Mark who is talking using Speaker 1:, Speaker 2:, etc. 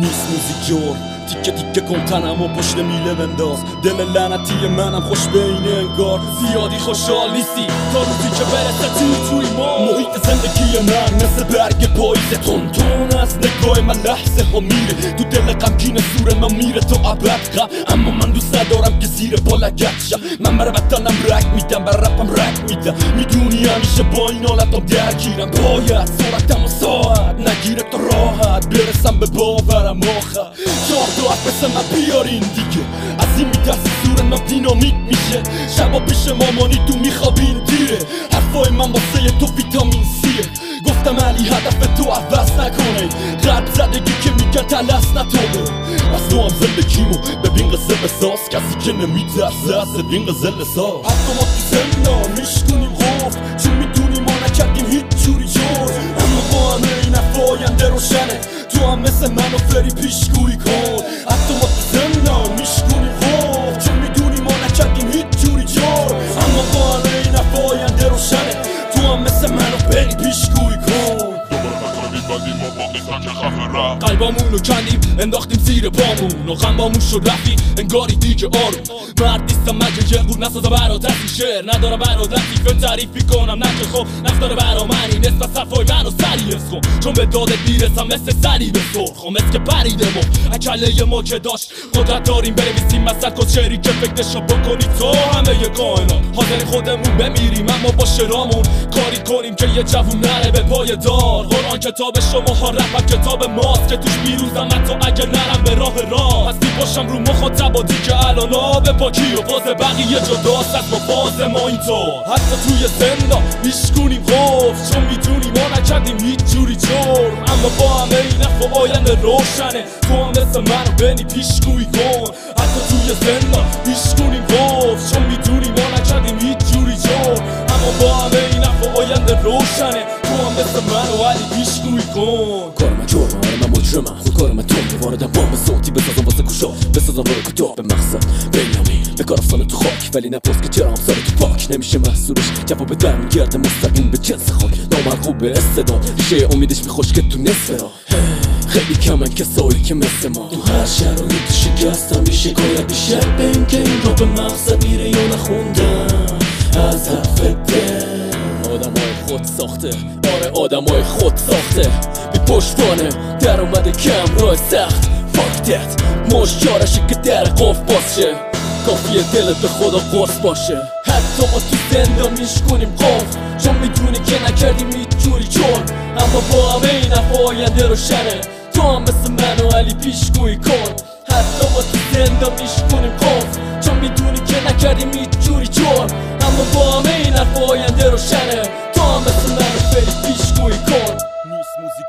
Speaker 1: نیست موزیک جور. تیکه تیکه کن تنم و پشت میله بنداز. دل لعنتی منم خوش بین انگار. زیادی خوشحال نیستی. تا روزی که برسه توی توی ما. محیط زندگی من مثل برگ پاییز تون تون از نگاه من لحظه ها میره. تو دل غمگین سور من میره. تا ابد اما من دوست ندارم که زیر پا لگت من بر وطنم رک میدم. بر میدم می‌دونی همیشه با این حالتم درگیرم باید سرعتم و ساعت نگیره تا راحت برسم به باورم آخر چهار دو مثل من بیارین دیگه از این میترسی سور من دینامیت میشه شبا پیش مامانی تو میخوابین دیره حرفای من واسه تو ویتامین سیه گفتم علی هدف تو عوض نکنه قلب زدگی که میگن تلس نتونه از تو هم زندگیمو ببین قصه بساز کسی که نمیترسه از بین قصه لساز حتی ما تو زندان میشکنیم خوف قلبامون رو کندیم انداختیم زیر پامون. و غمبامون شد رفی انگاری دیگه آروم. مرد نیستم مگه یه قول نسازه برادرتی شعر نداره برادرتی فیلم تعریفی کنم نه که خب. نفت داره برا منی نسبت صفای منو سری کن چون به دادت می‌رسم مثل سری به سرخم مثل که پریده ما. اکله ما که داشت قدرت داریم بنویسیم. مثل کس شعری که فکرشو بکنی تو همه یه کائنات. حاضر خودمون بمیریم اما با شرامون کاری کنیم که یه جوون نره به پای دار. قرآن کتاب شما ها رفت کتاب ماست که توش میروزم. تو اگه نرم به راه راه هستی باشم رو مخاطبا دیگه الان آب پاکی و باز بقیه جداست از ما باز ما اینطور حتی توی زندان میشکونیم خوف. چون می‌دونیم ما نکردیم هیچ جوری جور اما با همه این و آینده روشنه. تو هم مثل منو بنی پیشگویی کن. حتی توی زندان میشکونیم خوف. چون می‌دونیم ما نکردیم تو مثل منو ولی پیشگویی کن
Speaker 2: کار من جرم آره من مجرمم خود کار من تند واردم بام صوتی بسازم واسه کشا بسازم برو کتاب به مقصد بنیامین به کار افتان تو خاک ولی نپرس که چرا همسار تو پاک نمیشه محصولش جواب در میگرده مستقیم به جنس خاک نامرغوب به استعداد ریشه امیدش میخوش که تو نصف را خیلی کمن کسایی که مثل ما تو هر شرایط شکستم بی شکایت بیشتر به این که این را به مقصد میره یا نخوندم از حرف دل آدمای خود ساخته. آره آدمای خود ساخته. بی پشتوانه. در اومده کم راه سخت. فاکتت مشجارشه که در قف باز شه. کافیه دلت به خدا قرص باشه. حتی ما تو زندان میشکنیم قف چون می‌دونی که نکردیم جوری چون. اما با همه این آینده روشنه. تو هم مثل من و علی پیشگویی کن. حتی ما تو زندان میشکنیم قف چون می‌دونی که نکردیم جوری چون. اما با همه این آینده روشنه. Music